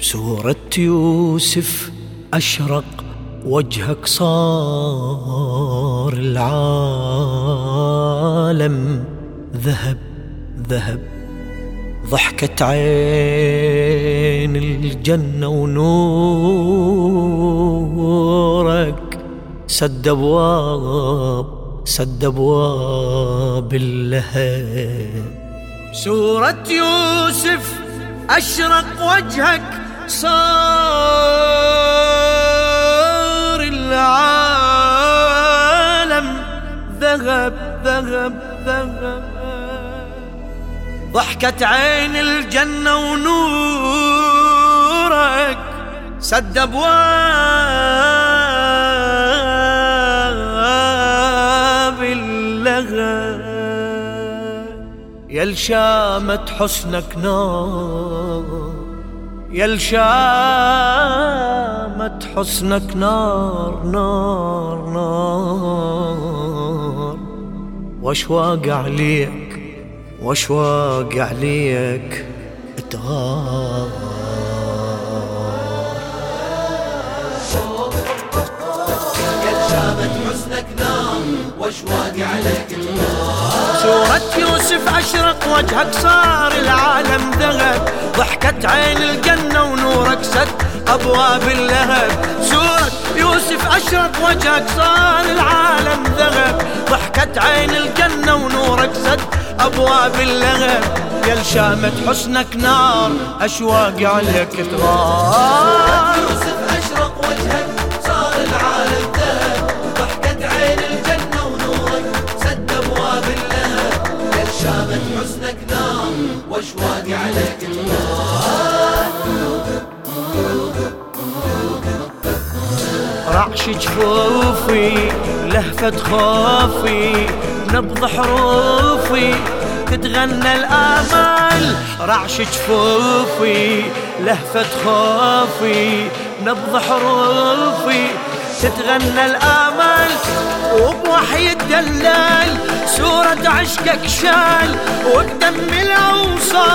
بسورة يوسف أشرق وجهك صار العالم. ذهب ذهب ضحكت عين الجنة ونورك. سد أبواب سد أبواب اللهب. سورة يوسف أشرق وجهك صار العالم. ذهب ذهب ذهب. ضحكت عين الجنة ونورك. سد أبواب اللغب يا شامت حسنك نار. يا شامت حسنك نار نار نار. واشواق عليك واشواق عليك. تغار شامت حسنك نار واشواق عليك تغار سورة يوسف أشرق وجهك صار العالم ذهب ضحكت عين الجنة ونورك سد أبواب اللهب. سورة يوسف أشرق وجهك صار العالم ذهب ضحكت عين الجنة ونورك سد أبواب اللهب. يا شامت حسنك نار أشواقي عليك تغار رعش جفوفي لهفة خوفي نبض حروفي تتغنى الآمال رعش جفوفي لهفة خوفي نبض حروفي تتغنى الآمال وبوحي الدلال سورة عشقك شال وبدم الأوصال.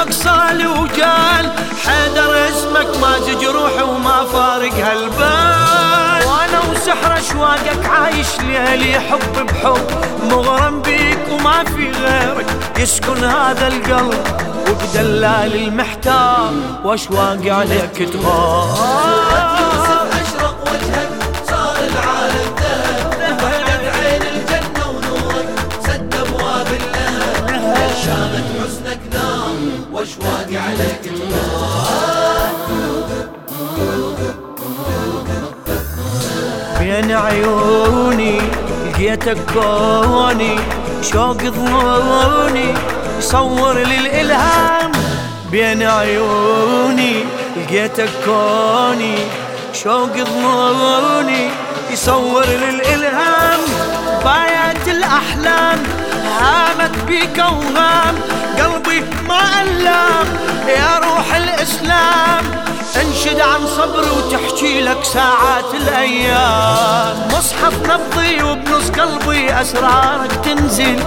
حبك صال وجال حيدر اسمك ما جروحي وما فارق هالبال. وأنا وسحر أشواقك عايش ليالي حب بحب. مغرم بيك وما في غيرك. يسكن هذا القلب وبدلال المحتار. وأشواقي عليك تغار. واشواقي عليك بين عيوني لقيتك كوني شوق ظنوني يصور للإلهام بين عيوني لقيتك كوني شوق ظنوني يصور للإلهام بايات الأحلام هامت بيك أوهام قلبي ما ألام يا روح الإسلام انشد عن صبري وتحكي لك ساعات الأيام. مصحف نبضي وبنص قلبي أسرارك تنزل.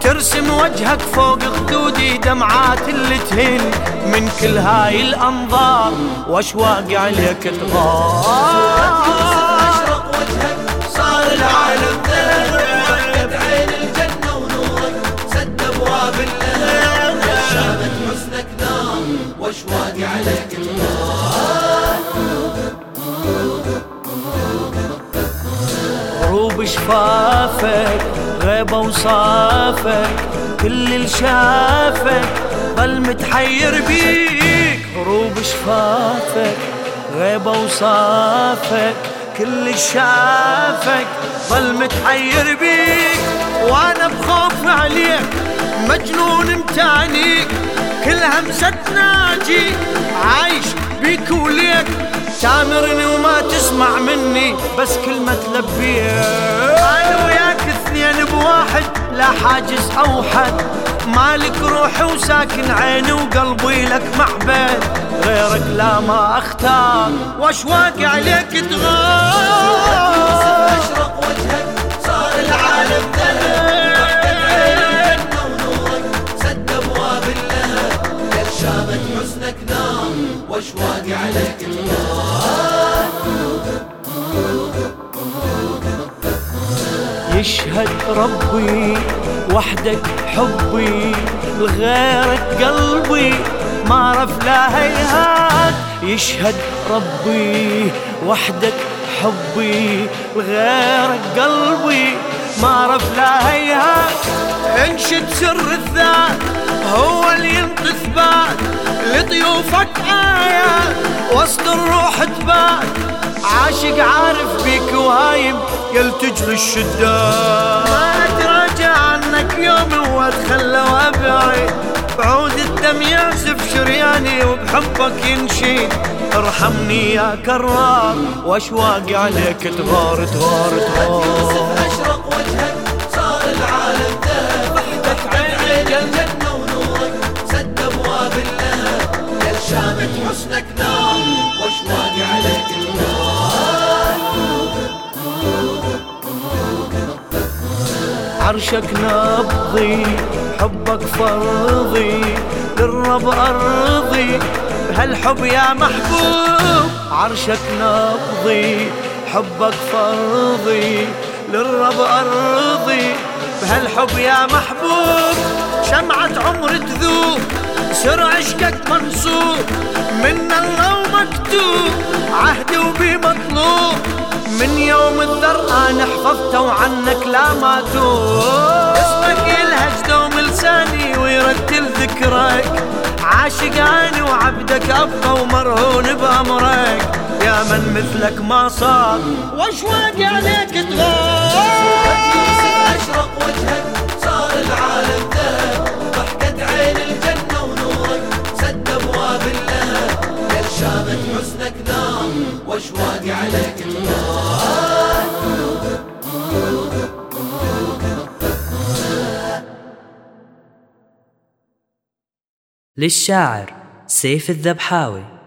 ترسم وجهك فوق خدودي دمعات اللي تهل. من كل هاي الأنظار واشواقي عليك تغار. غروب شفافك غيبة وصافك كل اللي شافك ظل متحير بيك. غروب شفافك غيبة وصافك كل شافك ظل متحير بيك. وأنا بخوف عليك مجنون متانيك كل همسة ناجي عايش بيك وليك وما تسمع مني بس كلمة تلبيك أنا وياك اثنين بواحد لا حاجز أو حد. مالك روحي وساكن عيني وقلبي لك معبد. غيرك لا ما أختار. واشواقي عليك تغار؟ أشرق وجهك صار العالم ذهب ضحكت عين الجنة ونورك سد أبواب يشهد ربي وحدك حبي لغيرك قلبي ما عرف لا هيهات. يشهد ربي وحدك حبي لغيرك قلبي ما عرف لا هيهات. انشد سر الذات هو اللي ينطي ثبات لضيوفك آية وسط الروح تبات عاشق عارف بيك وهايم يلتج للشدات ما اتراجع عنك يوم واتخلى وابعد بعود الدم يعزف شرياني وبحبك ينشيد ارحمني يا كرار واشواقي عليك تغار تغار تغار. يوسف أشرق وجهك عرشك نبضي حبك فرضي للرب أرضي. بهالحب يا محبوب عرشك نبضي حبك فرضي للرب أرضي. بهالحب يا محبوب شمعة عمر تذوب سر عشقك منصوب من الله ومكتوب عهدي وبي مطلوب من يوم الذر أنا حفظته وعنك لا ما توب اسمك يلهج دوم لساني ويرتل ذكرك عاشقاني وعبدك ابقى ومرهون بامرك يا من مثلك ما صار. وأشواقي عليك تغار. للشاعر سيف الذبحاوي.